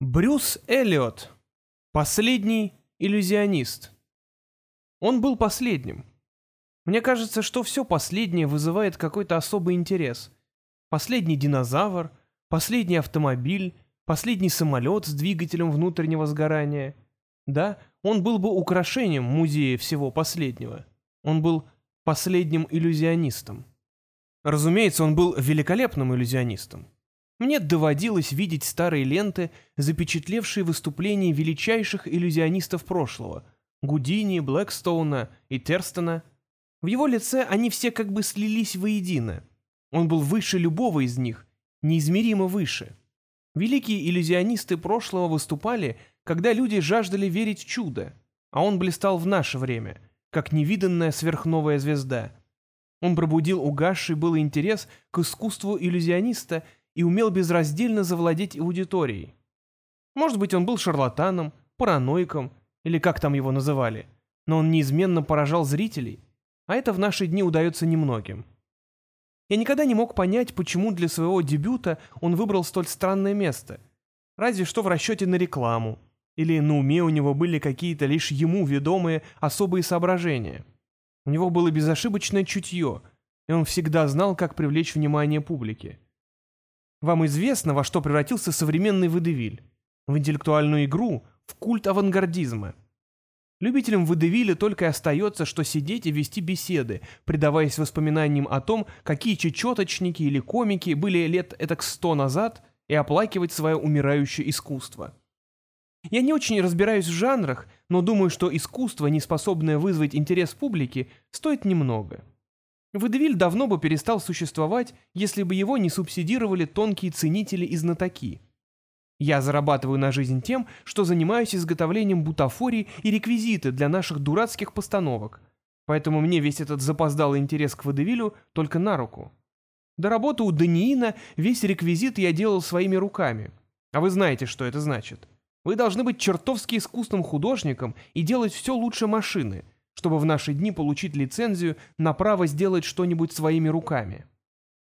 Брюс Эллиот. Последний иллюзионист. Он был последним. Мне кажется, что все последнее вызывает какой-то особый интерес. Последний динозавр, последний автомобиль, последний самолет с двигателем внутреннего сгорания. Да, он был бы украшением музея всего последнего. Он был последним иллюзионистом. Разумеется, он был великолепным иллюзионистом. Мне доводилось видеть старые ленты, запечатлевшие выступления величайших иллюзионистов прошлого — Гудини, Блэкстоуна и Терстона. В его лице они все как бы слились воедино. Он был выше любого из них, неизмеримо выше. Великие иллюзионисты прошлого выступали, когда люди жаждали верить в чудо, а он блистал в наше время, как невиданная сверхновая звезда. Он пробудил угасший был интерес к искусству иллюзиониста и умел безраздельно завладеть аудиторией. Может быть, он был шарлатаном, параноиком, или как там его называли, но он неизменно поражал зрителей, а это в наши дни удается немногим. Я никогда не мог понять, почему для своего дебюта он выбрал столь странное место, разве что в расчете на рекламу, или на уме у него были какие-то лишь ему ведомые особые соображения. У него было безошибочное чутье, и он всегда знал, как привлечь внимание публики. Вам известно, во что превратился современный водевиль? В интеллектуальную игру, в культ авангардизма. Любителям водевиля только и остается, что сидеть и вести беседы, предаваясь воспоминаниям о том, какие чечеточники или комики были лет этак сто назад, и оплакивать свое умирающее искусство. Я не очень разбираюсь в жанрах, но думаю, что искусство, не способное вызвать интерес публики, стоит немного. Водевиль давно бы перестал существовать, если бы его не субсидировали тонкие ценители и знатоки. Я зарабатываю на жизнь тем, что занимаюсь изготовлением бутафорий и реквизиты для наших дурацких постановок, поэтому мне весь этот запоздалый интерес к водевилю только на руку. До работы у Даниина весь реквизит я делал своими руками. А вы знаете, что это значит. Вы должны быть чертовски искусным художником и делать все лучше машины — чтобы в наши дни получить лицензию на право сделать что-нибудь своими руками.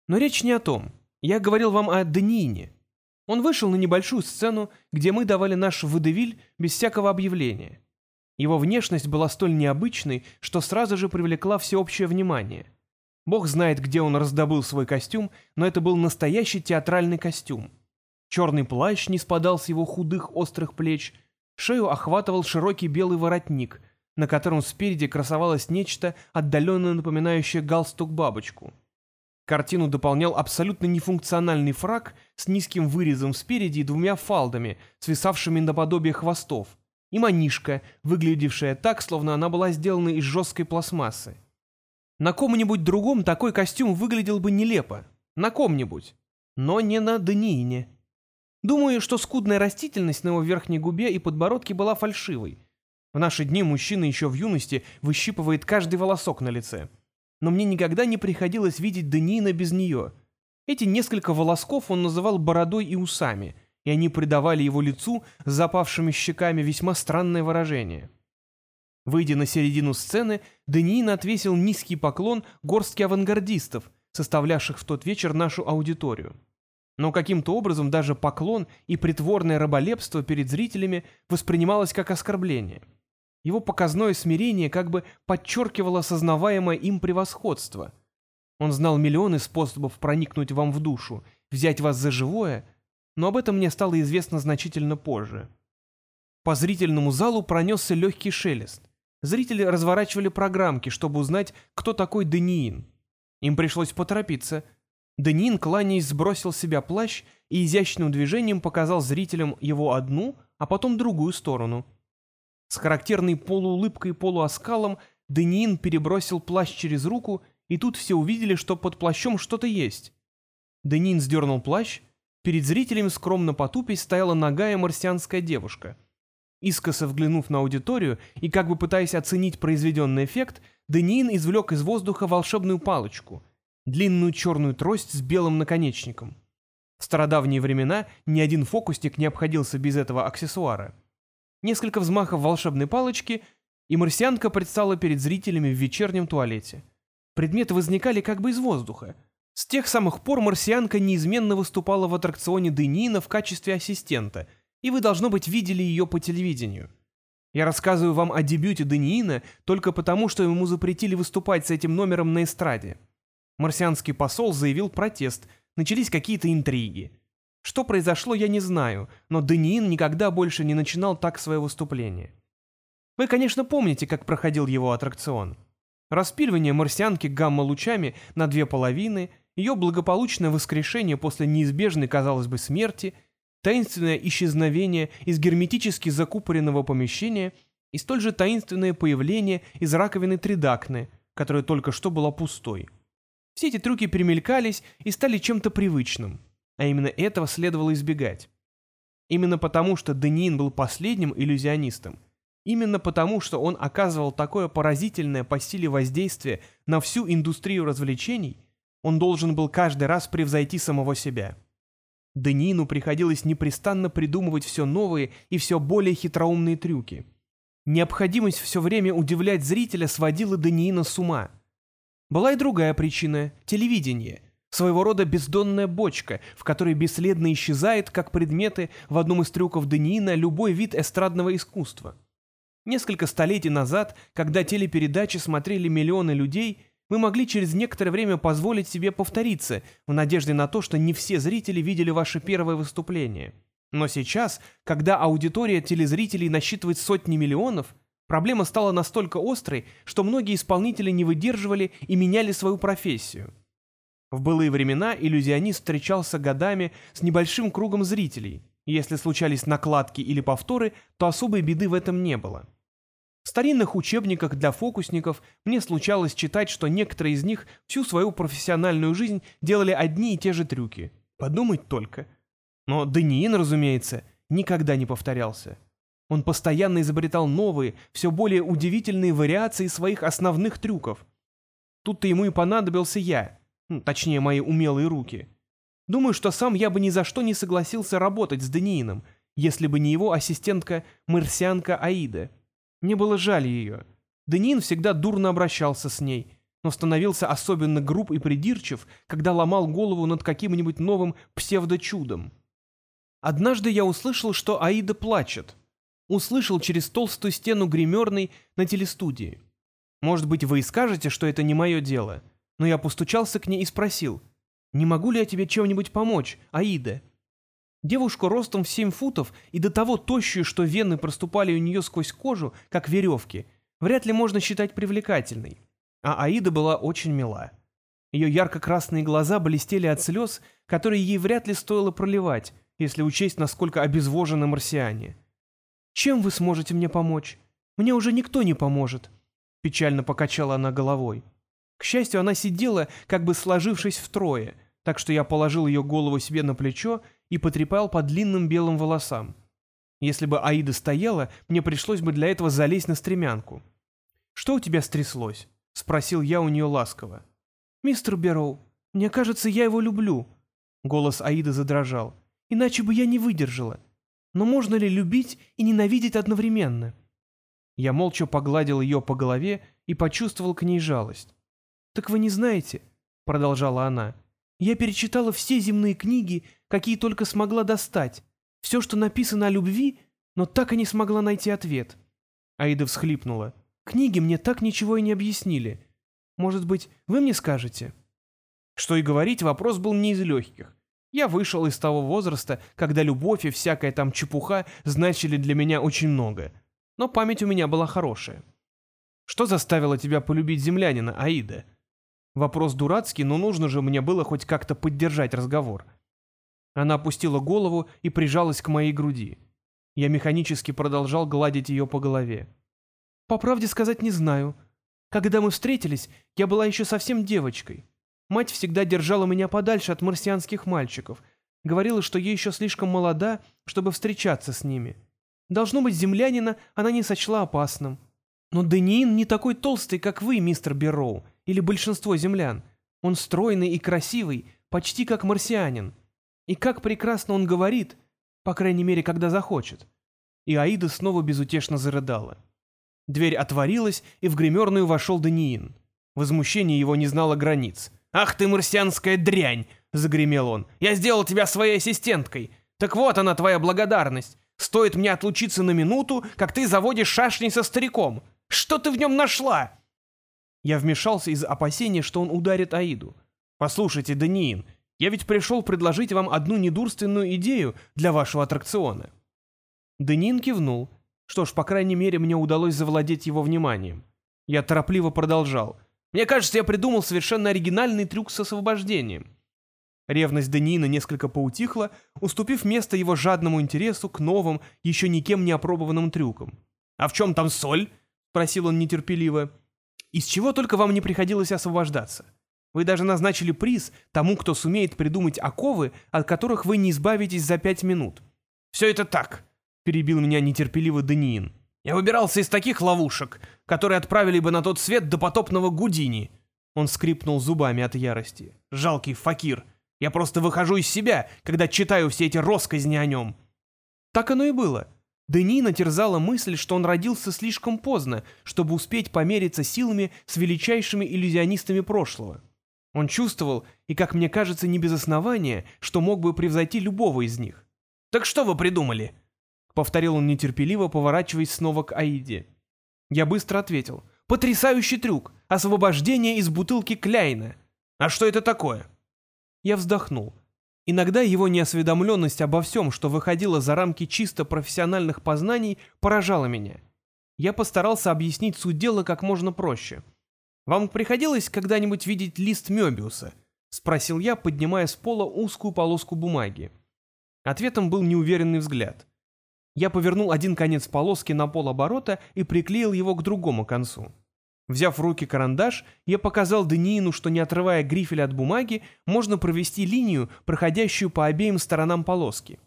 Но речь не о том. Я говорил вам о Даниине. Он вышел на небольшую сцену, где мы давали наш водевиль без всякого объявления. Его внешность была столь необычной, что сразу же привлекла всеобщее внимание. Бог знает, где он раздобыл свой костюм, но это был настоящий театральный костюм. Черный плащ не спадал с его худых острых плеч, шею охватывал широкий белый воротник, на котором спереди красовалось нечто, отдаленно напоминающее галстук-бабочку. Картину дополнял абсолютно нефункциональный фраг с низким вырезом спереди и двумя фалдами, свисавшими наподобие хвостов, и манишка, выглядевшая так, словно она была сделана из жесткой пластмассы. На ком-нибудь другом такой костюм выглядел бы нелепо. На ком-нибудь. Но не на Даниине. Думаю, что скудная растительность на его верхней губе и подбородке была фальшивой, в наши дни мужчина еще в юности выщипывает каждый волосок на лице. Но мне никогда не приходилось видеть Даниина без нее. Эти несколько волосков он называл бородой и усами, и они придавали его лицу с запавшими щеками весьма странное выражение. Выйдя на середину сцены, Даниин отвесил низкий поклон горстке авангардистов, составлявших в тот вечер нашу аудиторию. Но каким-то образом даже поклон и притворное раболепство перед зрителями воспринималось как оскорбление – его показное смирение как бы подчеркивало осознаваемое им превосходство. Он знал миллионы способов проникнуть вам в душу, взять вас за живое, но об этом мне стало известно значительно позже. По зрительному залу пронесся легкий шелест. Зрители разворачивали программки, чтобы узнать, кто такой Даниин. Им пришлось поторопиться. Даниин, кланяясь, сбросил с себя плащ и изящным движением показал зрителям его одну, а потом другую сторону — с характерной полуулыбкой и полуоскалом Даниин перебросил плащ через руку, и тут все увидели, что под плащом что-то есть. Даниин сдернул плащ, перед зрителями скромно потупясь стояла ногая марсианская девушка. Искоса взглянув на аудиторию и как бы пытаясь оценить произведенный эффект, Даниин извлек из воздуха волшебную палочку, длинную черную трость с белым наконечником. В стародавние времена ни один фокусник не обходился без этого аксессуара — Несколько взмахов волшебной палочки, и марсианка предстала перед зрителями в вечернем туалете. Предметы возникали как бы из воздуха. С тех самых пор марсианка неизменно выступала в аттракционе Денина в качестве ассистента, и вы, должно быть, видели ее по телевидению. Я рассказываю вам о дебюте Даниина только потому, что ему запретили выступать с этим номером на эстраде. Марсианский посол заявил протест, начались какие-то интриги. Что произошло, я не знаю, но Даниин никогда больше не начинал так свое выступление. Вы, конечно, помните, как проходил его аттракцион. Распиливание марсианки гамма-лучами на две половины, ее благополучное воскрешение после неизбежной, казалось бы, смерти, таинственное исчезновение из герметически закупоренного помещения и столь же таинственное появление из раковины Тридакны, которая только что была пустой. Все эти трюки перемелькались и стали чем-то привычным, а именно этого следовало избегать. Именно потому, что Денин был последним иллюзионистом, именно потому, что он оказывал такое поразительное по силе воздействие на всю индустрию развлечений, он должен был каждый раз превзойти самого себя. Денину приходилось непрестанно придумывать все новые и все более хитроумные трюки. Необходимость все время удивлять зрителя сводила Даниина с ума – была и другая причина — телевидение. Своего рода бездонная бочка, в которой бесследно исчезает, как предметы в одном из трюков Даниина, любой вид эстрадного искусства. Несколько столетий назад, когда телепередачи смотрели миллионы людей, мы могли через некоторое время позволить себе повториться, в надежде на то, что не все зрители видели ваше первое выступление. Но сейчас, когда аудитория телезрителей насчитывает сотни миллионов — Проблема стала настолько острой, что многие исполнители не выдерживали и меняли свою профессию. В былые времена иллюзионист встречался годами с небольшим кругом зрителей, если случались накладки или повторы, то особой беды в этом не было. В старинных учебниках для фокусников мне случалось читать, что некоторые из них всю свою профессиональную жизнь делали одни и те же трюки. Подумать только. Но Даниин, разумеется, никогда не повторялся. Он постоянно изобретал новые, все более удивительные вариации своих основных трюков. Тут-то ему и понадобился я, точнее, мои умелые руки. Думаю, что сам я бы ни за что не согласился работать с Даниином, если бы не его ассистентка-марсианка Аида. Мне было жаль ее. Даниин всегда дурно обращался с ней, но становился особенно груб и придирчив, когда ломал голову над каким-нибудь новым псевдочудом. Однажды я услышал, что Аида плачет — услышал через толстую стену гримерной на телестудии. Может быть, вы и скажете, что это не мое дело, но я постучался к ней и спросил, «Не могу ли я тебе чем-нибудь помочь, Аида?» Девушку ростом в семь футов и до того тощую, что вены проступали у нее сквозь кожу, как веревки, вряд ли можно считать привлекательной. А Аида была очень мила. Ее ярко-красные глаза блестели от слез, которые ей вряд ли стоило проливать, если учесть, насколько обезвожены марсиане. Чем вы сможете мне помочь? Мне уже никто не поможет». Печально покачала она головой. К счастью, она сидела, как бы сложившись втрое, так что я положил ее голову себе на плечо и потрепал по длинным белым волосам. Если бы Аида стояла, мне пришлось бы для этого залезть на стремянку. «Что у тебя стряслось?» — спросил я у нее ласково. «Мистер Берроу, мне кажется, я его люблю». Голос Аиды задрожал. «Иначе бы я не выдержала. Но можно ли любить и ненавидеть одновременно? Я молча погладил ее по голове и почувствовал к ней жалость. «Так вы не знаете», — продолжала она, — «я перечитала все земные книги, какие только смогла достать, все, что написано о любви, но так и не смогла найти ответ». Аида всхлипнула. «Книги мне так ничего и не объяснили. Может быть, вы мне скажете?» Что и говорить, вопрос был не из легких. Я вышел из того возраста, когда любовь и всякая там чепуха значили для меня очень много. Но память у меня была хорошая. Что заставило тебя полюбить землянина, Аида? Вопрос дурацкий, но нужно же мне было хоть как-то поддержать разговор. Она опустила голову и прижалась к моей груди. Я механически продолжал гладить ее по голове. По правде сказать не знаю. Когда мы встретились, я была еще совсем девочкой. Мать всегда держала меня подальше от марсианских мальчиков. Говорила, что я еще слишком молода, чтобы встречаться с ними. Должно быть, землянина она не сочла опасным. Но Даниин не такой толстый, как вы, мистер Берроу, или большинство землян. Он стройный и красивый, почти как марсианин. И как прекрасно он говорит, по крайней мере, когда захочет. И Аида снова безутешно зарыдала. Дверь отворилась, и в гримерную вошел Даниин. Возмущение его не знало границ. «Ах ты, марсианская дрянь!» — загремел он. «Я сделал тебя своей ассистенткой. Так вот она, твоя благодарность. Стоит мне отлучиться на минуту, как ты заводишь шашни со стариком. Что ты в нем нашла?» Я вмешался из опасения, что он ударит Аиду. «Послушайте, Даниин, я ведь пришел предложить вам одну недурственную идею для вашего аттракциона». Даниин кивнул. Что ж, по крайней мере, мне удалось завладеть его вниманием. Я торопливо продолжал. «Мне кажется, я придумал совершенно оригинальный трюк с освобождением». Ревность Даниина несколько поутихла, уступив место его жадному интересу к новым, еще никем не опробованным трюкам. «А в чем там соль?» — спросил он нетерпеливо. «Из чего только вам не приходилось освобождаться? Вы даже назначили приз тому, кто сумеет придумать оковы, от которых вы не избавитесь за пять минут». «Все это так», — перебил меня нетерпеливо Даниин. «Я выбирался из таких ловушек, которые отправили бы на тот свет до потопного Гудини». Он скрипнул зубами от ярости. «Жалкий факир». Я просто выхожу из себя, когда читаю все эти росказни о нем». Так оно и было. Денина терзала мысль, что он родился слишком поздно, чтобы успеть помериться силами с величайшими иллюзионистами прошлого. Он чувствовал, и, как мне кажется, не без основания, что мог бы превзойти любого из них. «Так что вы придумали?» — повторил он нетерпеливо, поворачиваясь снова к Аиде. Я быстро ответил. «Потрясающий трюк! Освобождение из бутылки Кляйна!» «А что это такое?» Я вздохнул. Иногда его неосведомленность обо всем, что выходило за рамки чисто профессиональных познаний, поражала меня. Я постарался объяснить суть дела как можно проще. «Вам приходилось когда-нибудь видеть лист Мёбиуса?» — спросил я, поднимая с пола узкую полоску бумаги. Ответом был неуверенный взгляд. Я повернул один конец полоски на полоборота и приклеил его к другому концу. Взяв в руки карандаш, я показал Даниину, что не отрывая грифеля от бумаги, можно провести линию, проходящую по обеим сторонам полоски.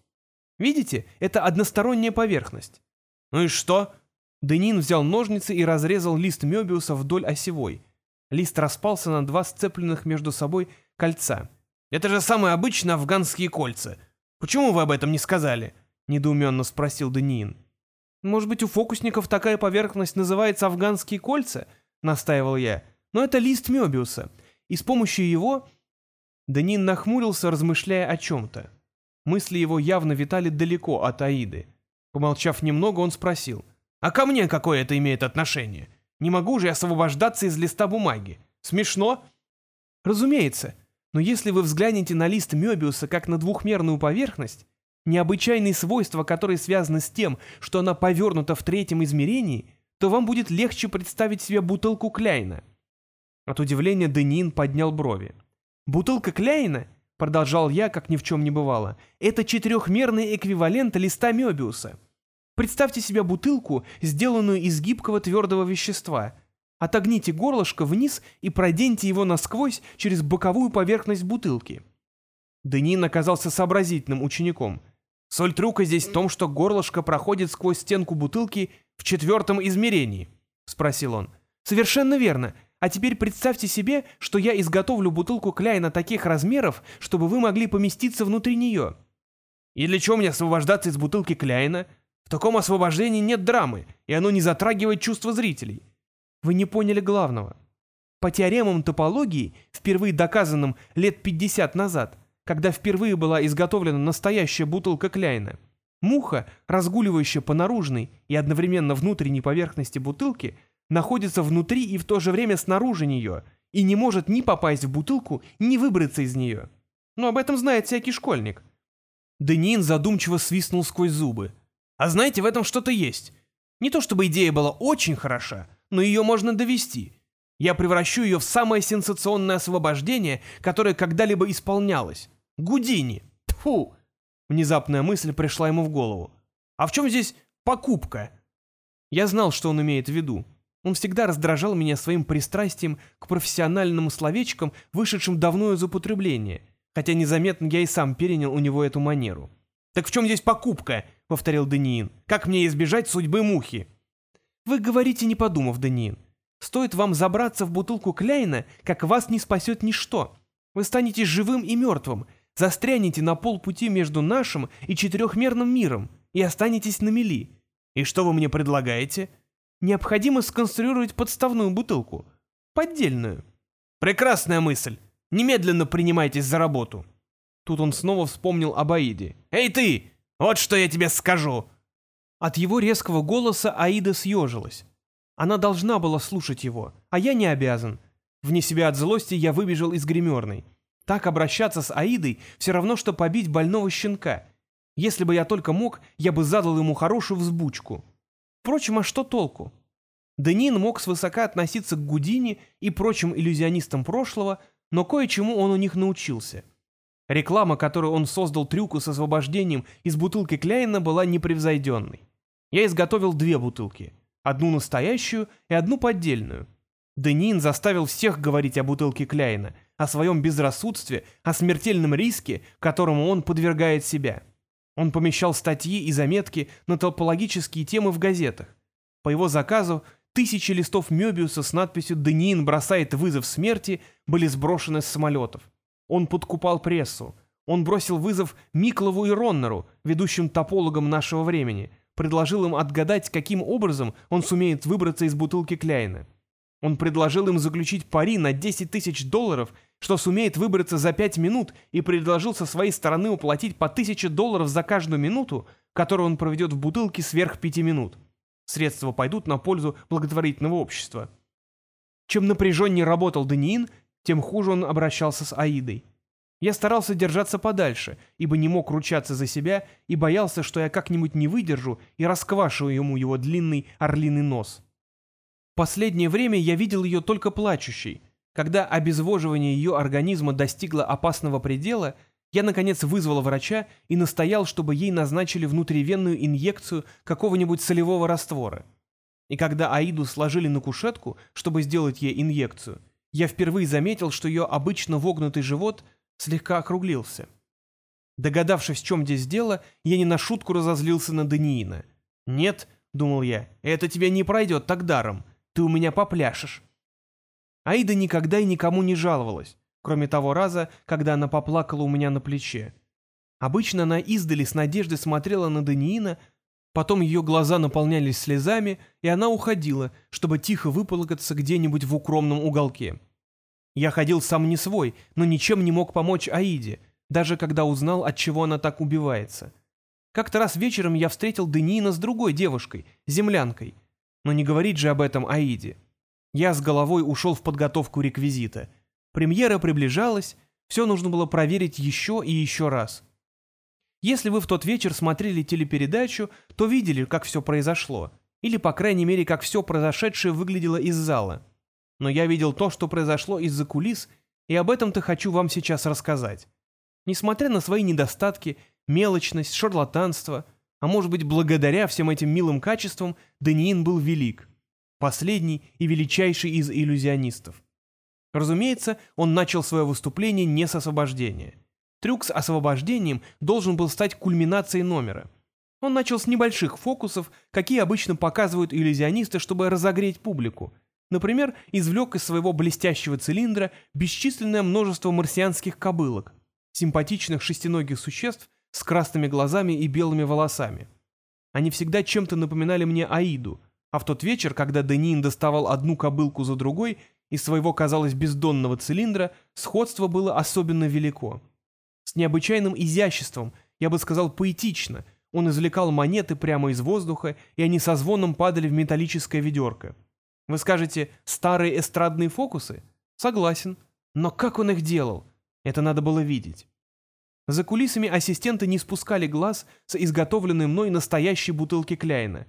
Видите, это односторонняя поверхность. Ну и что? Даниин взял ножницы и разрезал лист Мёбиуса вдоль осевой. Лист распался на два сцепленных между собой кольца. «Это же самые обычные афганские кольца. Почему вы об этом не сказали?» — недоуменно спросил Даниин. «Может быть, у фокусников такая поверхность называется афганские кольца?» — настаивал я. «Но это лист Мёбиуса, и с помощью его...» Данин нахмурился, размышляя о чем-то. Мысли его явно витали далеко от Аиды. Помолчав немного, он спросил. «А ко мне какое это имеет отношение? Не могу же я освобождаться из листа бумаги. Смешно?» «Разумеется. Но если вы взглянете на лист Мёбиуса как на двухмерную поверхность, необычайные свойства, которые связаны с тем, что она повернута в третьем измерении, то вам будет легче представить себе бутылку Кляйна». От удивления Денин поднял брови. «Бутылка Кляйна?» — продолжал я, как ни в чем не бывало. «Это четырехмерный эквивалент листа Мёбиуса. Представьте себе бутылку, сделанную из гибкого твердого вещества. Отогните горлышко вниз и проденьте его насквозь через боковую поверхность бутылки». Денин оказался сообразительным учеником. Соль трюка здесь в том, что горлышко проходит сквозь стенку бутылки в четвертом измерении?» — спросил он. «Совершенно верно. А теперь представьте себе, что я изготовлю бутылку Кляйна таких размеров, чтобы вы могли поместиться внутри нее». «И для чего мне освобождаться из бутылки Кляйна? В таком освобождении нет драмы, и оно не затрагивает чувства зрителей». «Вы не поняли главного. По теоремам топологии, впервые доказанным лет 50 назад, когда впервые была изготовлена настоящая бутылка Кляйна, Муха, разгуливающая по наружной и одновременно внутренней поверхности бутылки, находится внутри и в то же время снаружи нее, и не может ни попасть в бутылку, ни выбраться из нее. Но об этом знает всякий школьник. Денин задумчиво свистнул сквозь зубы. А знаете, в этом что-то есть. Не то чтобы идея была очень хороша, но ее можно довести. Я превращу ее в самое сенсационное освобождение, которое когда-либо исполнялось. Гудини. Тфу. Внезапная мысль пришла ему в голову. «А в чем здесь покупка?» Я знал, что он имеет в виду. Он всегда раздражал меня своим пристрастием к профессиональным словечкам, вышедшим давно из употребления, хотя незаметно я и сам перенял у него эту манеру. «Так в чем здесь покупка?» — повторил Даниин. «Как мне избежать судьбы мухи?» «Вы говорите, не подумав, Даниин. Стоит вам забраться в бутылку Кляйна, как вас не спасет ничто. Вы станете живым и мертвым, застрянете на полпути между нашим и четырехмерным миром и останетесь на мели. И что вы мне предлагаете? Необходимо сконструировать подставную бутылку. Поддельную. Прекрасная мысль. Немедленно принимайтесь за работу. Тут он снова вспомнил об Аиде. «Эй ты! Вот что я тебе скажу! От его резкого голоса Аида съежилась. Она должна была слушать его, а я не обязан. Вне себя от злости я выбежал из гримерной. Так обращаться с Аидой все равно, что побить больного щенка. Если бы я только мог, я бы задал ему хорошую взбучку. Впрочем, а что толку? Денин мог свысока относиться к Гудини и прочим иллюзионистам прошлого, но кое-чему он у них научился. Реклама, которую он создал трюку с освобождением из бутылки Кляйна, была непревзойденной. Я изготовил две бутылки. Одну настоящую и одну поддельную. Денин заставил всех говорить о бутылке Кляйна, о своем безрассудстве, о смертельном риске, которому он подвергает себя. Он помещал статьи и заметки на топологические темы в газетах. По его заказу тысячи листов Мёбиуса с надписью «Денин бросает вызов смерти» были сброшены с самолетов. Он подкупал прессу. Он бросил вызов Миклову и Роннеру, ведущим топологам нашего времени, предложил им отгадать, каким образом он сумеет выбраться из бутылки Кляйна. Он предложил им заключить пари на 10 тысяч долларов, что сумеет выбраться за 5 минут, и предложил со своей стороны уплатить по 1000 долларов за каждую минуту, которую он проведет в бутылке сверх 5 минут. Средства пойдут на пользу благотворительного общества. Чем напряженнее работал Даниин, тем хуже он обращался с Аидой. Я старался держаться подальше, ибо не мог ручаться за себя и боялся, что я как-нибудь не выдержу и расквашу ему его длинный орлиный нос. Последнее время я видел ее только плачущей. Когда обезвоживание ее организма достигло опасного предела, я, наконец, вызвал врача и настоял, чтобы ей назначили внутривенную инъекцию какого-нибудь солевого раствора. И когда Аиду сложили на кушетку, чтобы сделать ей инъекцию, я впервые заметил, что ее обычно вогнутый живот слегка округлился. Догадавшись, в чем здесь дело, я не на шутку разозлился на Даниина. «Нет», — думал я, — «это тебе не пройдет так даром ты у меня попляшешь». Аида никогда и никому не жаловалась, кроме того раза, когда она поплакала у меня на плече. Обычно она издали с надеждой смотрела на Даниина, потом ее глаза наполнялись слезами, и она уходила, чтобы тихо выплакаться где-нибудь в укромном уголке. Я ходил сам не свой, но ничем не мог помочь Аиде, даже когда узнал, от чего она так убивается. Как-то раз вечером я встретил Даниина с другой девушкой, землянкой, но не говорить же об этом Аиде. Я с головой ушел в подготовку реквизита. Премьера приближалась, все нужно было проверить еще и еще раз. Если вы в тот вечер смотрели телепередачу, то видели, как все произошло. Или, по крайней мере, как все произошедшее выглядело из зала. Но я видел то, что произошло из-за кулис, и об этом-то хочу вам сейчас рассказать. Несмотря на свои недостатки, мелочность, шарлатанство – а может быть, благодаря всем этим милым качествам Даниин был велик. Последний и величайший из иллюзионистов. Разумеется, он начал свое выступление не с освобождения. Трюк с освобождением должен был стать кульминацией номера. Он начал с небольших фокусов, какие обычно показывают иллюзионисты, чтобы разогреть публику. Например, извлек из своего блестящего цилиндра бесчисленное множество марсианских кобылок, симпатичных шестиногих существ, с красными глазами и белыми волосами. Они всегда чем-то напоминали мне Аиду, а в тот вечер, когда Денин доставал одну кобылку за другой из своего, казалось, бездонного цилиндра, сходство было особенно велико. С необычайным изяществом, я бы сказал поэтично, он извлекал монеты прямо из воздуха, и они со звоном падали в металлическое ведерко. Вы скажете, старые эстрадные фокусы? Согласен. Но как он их делал? Это надо было видеть. За кулисами ассистенты не спускали глаз с изготовленной мной настоящей бутылки Кляйна.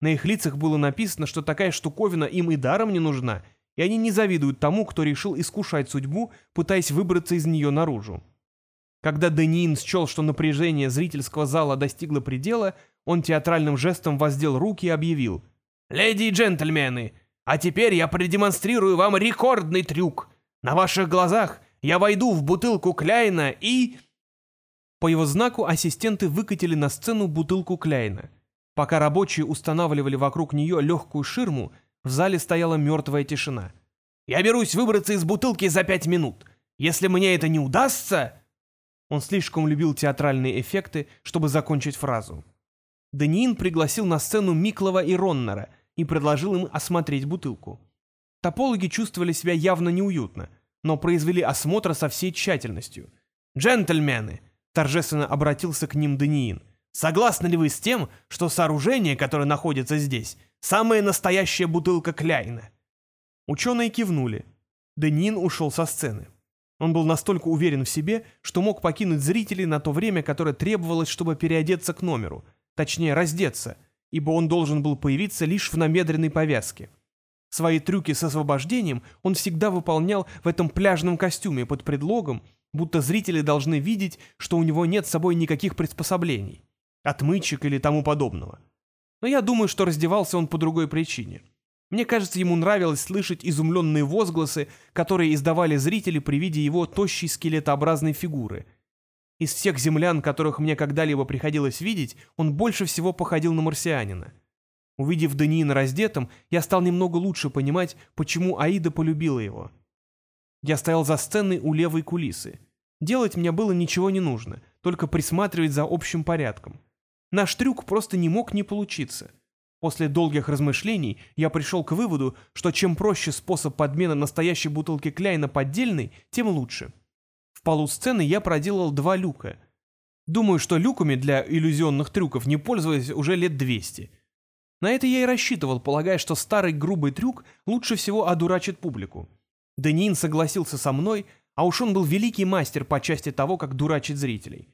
На их лицах было написано, что такая штуковина им и даром не нужна, и они не завидуют тому, кто решил искушать судьбу, пытаясь выбраться из нее наружу. Когда Даниин счел, что напряжение зрительского зала достигло предела, он театральным жестом воздел руки и объявил. «Леди и джентльмены, а теперь я продемонстрирую вам рекордный трюк. На ваших глазах я войду в бутылку Кляйна и...» По его знаку ассистенты выкатили на сцену бутылку Кляйна. Пока рабочие устанавливали вокруг нее легкую ширму, в зале стояла мертвая тишина. «Я берусь выбраться из бутылки за пять минут. Если мне это не удастся...» Он слишком любил театральные эффекты, чтобы закончить фразу. Даниин пригласил на сцену Миклова и Роннера и предложил им осмотреть бутылку. Топологи чувствовали себя явно неуютно, но произвели осмотр со всей тщательностью. «Джентльмены!» торжественно обратился к ним Даниин. Согласны ли вы с тем, что сооружение, которое находится здесь, самая настоящая бутылка Кляйна?» Ученые кивнули. Денин ушел со сцены. Он был настолько уверен в себе, что мог покинуть зрителей на то время, которое требовалось, чтобы переодеться к номеру, точнее раздеться, ибо он должен был появиться лишь в намедренной повязке. Свои трюки с освобождением он всегда выполнял в этом пляжном костюме под предлогом, будто зрители должны видеть, что у него нет с собой никаких приспособлений, отмычек или тому подобного. Но я думаю, что раздевался он по другой причине. Мне кажется, ему нравилось слышать изумленные возгласы, которые издавали зрители при виде его тощей скелетообразной фигуры. Из всех землян, которых мне когда-либо приходилось видеть, он больше всего походил на марсианина. Увидев Даниина раздетым, я стал немного лучше понимать, почему Аида полюбила его. Я стоял за сценой у левой кулисы. Делать мне было ничего не нужно, только присматривать за общим порядком. Наш трюк просто не мог не получиться. После долгих размышлений я пришел к выводу, что чем проще способ подмены настоящей бутылки Кляйна поддельной, тем лучше. В полу сцены я проделал два люка. Думаю, что люками для иллюзионных трюков не пользовались уже лет 200. На это я и рассчитывал, полагая, что старый грубый трюк лучше всего одурачит публику. Денин согласился со мной, а уж он был великий мастер по части того, как дурачить зрителей.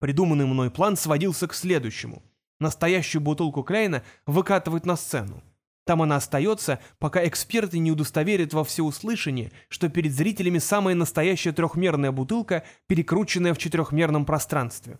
Придуманный мной план сводился к следующему. Настоящую бутылку Кляйна выкатывать на сцену. Там она остается, пока эксперты не удостоверят во всеуслышание, что перед зрителями самая настоящая трехмерная бутылка, перекрученная в четырехмерном пространстве.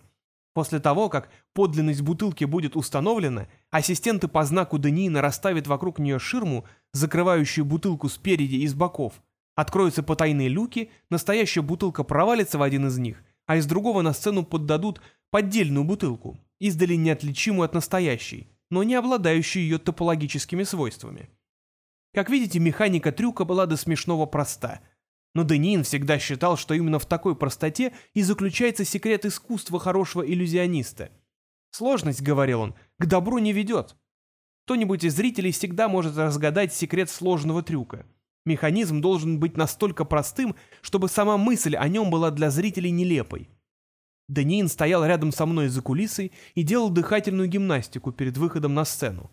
После того, как подлинность бутылки будет установлена, ассистенты по знаку Даниина расставят вокруг нее ширму, закрывающую бутылку спереди и с боков, Откроются потайные люки, настоящая бутылка провалится в один из них, а из другого на сцену поддадут поддельную бутылку, издали неотличимую от настоящей, но не обладающую ее топологическими свойствами. Как видите, механика трюка была до смешного проста. Но Денин всегда считал, что именно в такой простоте и заключается секрет искусства хорошего иллюзиониста. «Сложность, — говорил он, — к добру не ведет. Кто-нибудь из зрителей всегда может разгадать секрет сложного трюка. Механизм должен быть настолько простым, чтобы сама мысль о нем была для зрителей нелепой. Даниин стоял рядом со мной за кулисой и делал дыхательную гимнастику перед выходом на сцену.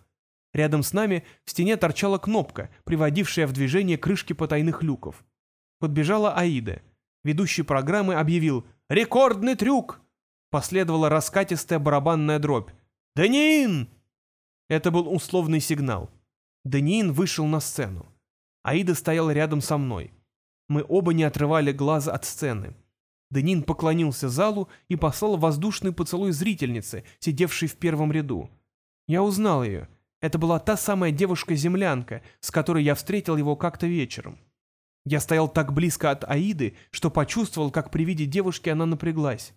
Рядом с нами в стене торчала кнопка, приводившая в движение крышки потайных люков. Подбежала Аида. Ведущий программы объявил «Рекордный трюк!» Последовала раскатистая барабанная дробь. «Даниин!» Это был условный сигнал. Даниин вышел на сцену. Аида стояла рядом со мной. Мы оба не отрывали глаза от сцены. Денин поклонился залу и послал воздушный поцелуй зрительнице, сидевшей в первом ряду. Я узнал ее. Это была та самая девушка-землянка, с которой я встретил его как-то вечером. Я стоял так близко от Аиды, что почувствовал, как при виде девушки она напряглась.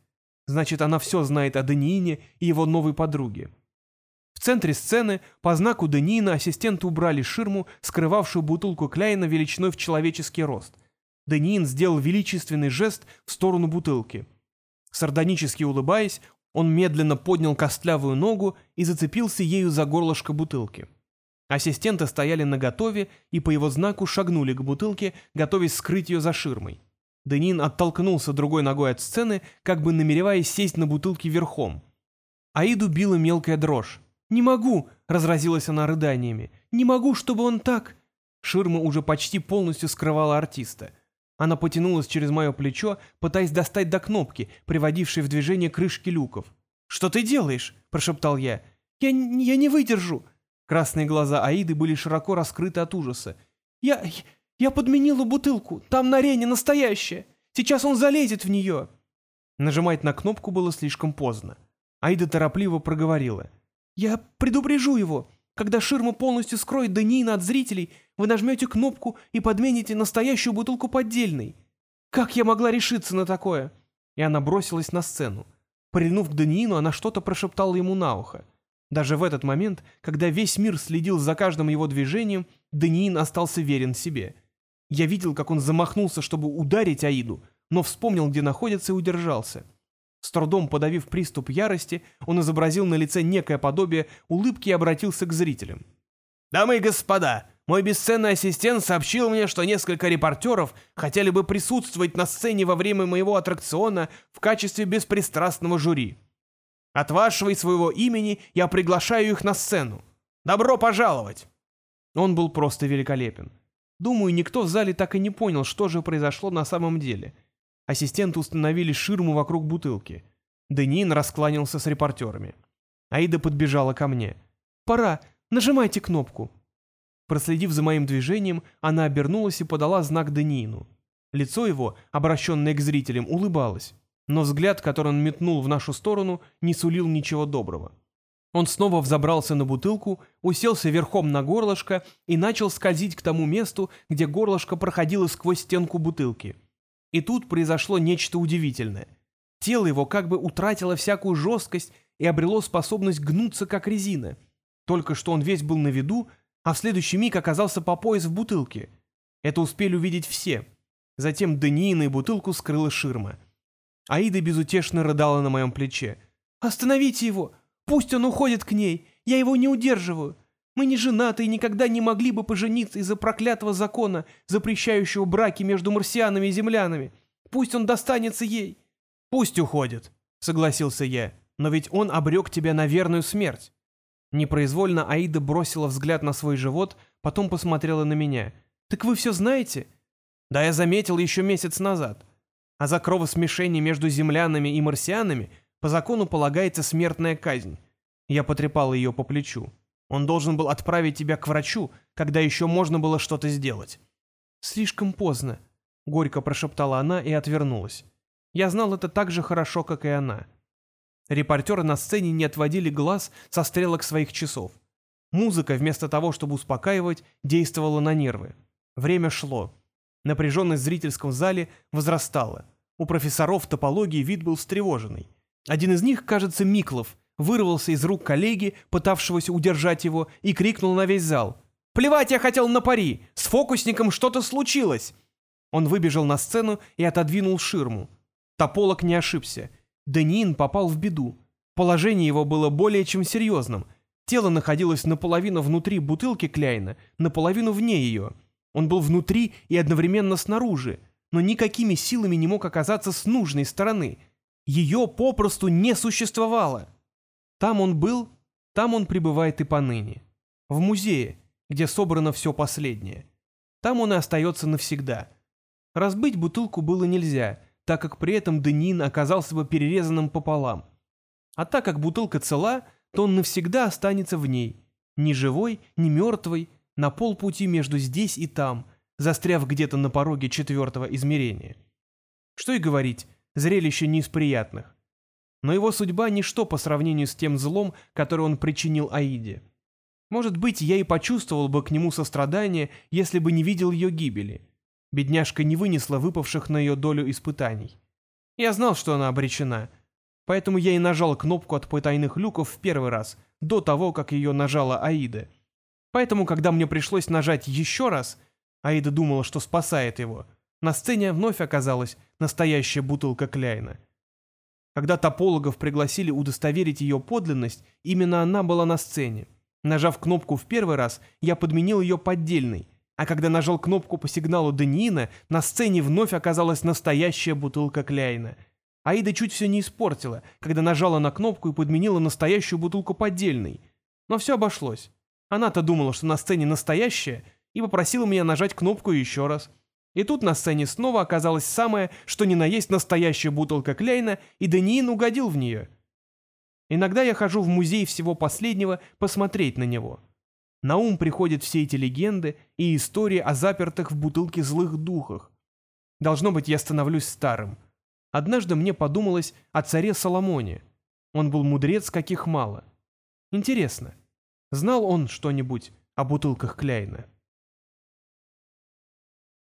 Значит, она все знает о Даниине и его новой подруге. В центре сцены по знаку Денина ассистенты убрали ширму, скрывавшую бутылку Кляйна величиной в человеческий рост. Денин сделал величественный жест в сторону бутылки. Сардонически улыбаясь, он медленно поднял костлявую ногу и зацепился ею за горлышко бутылки. Ассистенты стояли наготове и по его знаку шагнули к бутылке, готовясь скрыть ее за ширмой. Денин оттолкнулся другой ногой от сцены, как бы намереваясь сесть на бутылке верхом. Аиду била мелкая дрожь. «Не могу!» — разразилась она рыданиями. «Не могу, чтобы он так...» Ширма уже почти полностью скрывала артиста. Она потянулась через мое плечо, пытаясь достать до кнопки, приводившей в движение крышки люков. «Что ты делаешь?» — прошептал я. «Я, я не выдержу!» Красные глаза Аиды были широко раскрыты от ужаса. «Я... я подменила бутылку. Там на арене настоящая. Сейчас он залезет в нее!» Нажимать на кнопку было слишком поздно. Аида торопливо проговорила. «Я предупрежу его. Когда ширма полностью скроет Даниина от зрителей, вы нажмете кнопку и подмените настоящую бутылку поддельной. Как я могла решиться на такое?» И она бросилась на сцену. Прильнув к Даниину, она что-то прошептала ему на ухо. Даже в этот момент, когда весь мир следил за каждым его движением, Даниин остался верен себе. Я видел, как он замахнулся, чтобы ударить Аиду, но вспомнил, где находится, и удержался. С трудом подавив приступ ярости, он изобразил на лице некое подобие улыбки и обратился к зрителям. «Дамы и господа, мой бесценный ассистент сообщил мне, что несколько репортеров хотели бы присутствовать на сцене во время моего аттракциона в качестве беспристрастного жюри. От вашего и своего имени я приглашаю их на сцену. Добро пожаловать!» Он был просто великолепен. Думаю, никто в зале так и не понял, что же произошло на самом деле. Ассистенты установили ширму вокруг бутылки. Денин раскланялся с репортерами. Аида подбежала ко мне. «Пора, нажимайте кнопку». Проследив за моим движением, она обернулась и подала знак Даниину. Лицо его, обращенное к зрителям, улыбалось, но взгляд, который он метнул в нашу сторону, не сулил ничего доброго. Он снова взобрался на бутылку, уселся верхом на горлышко и начал скользить к тому месту, где горлышко проходило сквозь стенку бутылки. И тут произошло нечто удивительное. Тело его как бы утратило всякую жесткость и обрело способность гнуться, как резина. Только что он весь был на виду, а в следующий миг оказался по пояс в бутылке. Это успели увидеть все. Затем Даниина и бутылку скрыла ширма. Аида безутешно рыдала на моем плече. «Остановите его! Пусть он уходит к ней! Я его не удерживаю! Мы не женаты и никогда не могли бы пожениться из-за проклятого закона, запрещающего браки между марсианами и землянами! Пусть он достанется ей!» «Пусть уходит!» — согласился я. «Но ведь он обрек тебя на верную смерть!» Непроизвольно Аида бросила взгляд на свой живот, потом посмотрела на меня. «Так вы все знаете?» «Да я заметил еще месяц назад. А за кровосмешение между землянами и марсианами по закону полагается смертная казнь». Я потрепал ее по плечу. «Он должен был отправить тебя к врачу, когда еще можно было что-то сделать». «Слишком поздно», — горько прошептала она и отвернулась. Я знал это так же хорошо, как и она. Репортеры на сцене не отводили глаз со стрелок своих часов. Музыка, вместо того, чтобы успокаивать, действовала на нервы. Время шло. Напряженность в зрительском зале возрастала. У профессоров топологии вид был встревоженный. Один из них, кажется, Миклов, вырвался из рук коллеги, пытавшегося удержать его, и крикнул на весь зал. «Плевать я хотел на пари! С фокусником что-то случилось!» Он выбежал на сцену и отодвинул ширму. Тополог не ошибся. Даниин попал в беду. Положение его было более чем серьезным. Тело находилось наполовину внутри бутылки Кляйна, наполовину вне ее. Он был внутри и одновременно снаружи, но никакими силами не мог оказаться с нужной стороны. Ее попросту не существовало. Там он был, там он пребывает и поныне. В музее, где собрано все последнее. Там он и остается навсегда. Разбыть бутылку было нельзя — так как при этом Денин оказался бы перерезанным пополам. А так как бутылка цела, то он навсегда останется в ней, ни живой, ни мертвый, на полпути между здесь и там, застряв где-то на пороге четвертого измерения. Что и говорить, зрелище не из приятных. Но его судьба – ничто по сравнению с тем злом, которое он причинил Аиде. Может быть, я и почувствовал бы к нему сострадание, если бы не видел ее гибели. Бедняжка не вынесла выпавших на ее долю испытаний. Я знал, что она обречена, поэтому я и нажал кнопку от потайных люков в первый раз, до того, как ее нажала Аида. Поэтому, когда мне пришлось нажать еще раз, Аида думала, что спасает его, на сцене вновь оказалась настоящая бутылка Кляйна. Когда топологов пригласили удостоверить ее подлинность, именно она была на сцене. Нажав кнопку в первый раз, я подменил ее поддельной, а когда нажал кнопку по сигналу Даниина, на сцене вновь оказалась настоящая бутылка Кляйна. Аида чуть все не испортила, когда нажала на кнопку и подменила настоящую бутылку поддельной. Но все обошлось. Она-то думала, что на сцене настоящая, и попросила меня нажать кнопку еще раз. И тут на сцене снова оказалась самая, что ни на есть настоящая бутылка Кляйна, и Даниин угодил в нее. Иногда я хожу в музей всего последнего посмотреть на него. На ум приходят все эти легенды и истории о запертых в бутылке злых духах. Должно быть, я становлюсь старым. Однажды мне подумалось о царе Соломоне. Он был мудрец, каких мало. Интересно, знал он что-нибудь о бутылках Кляйна?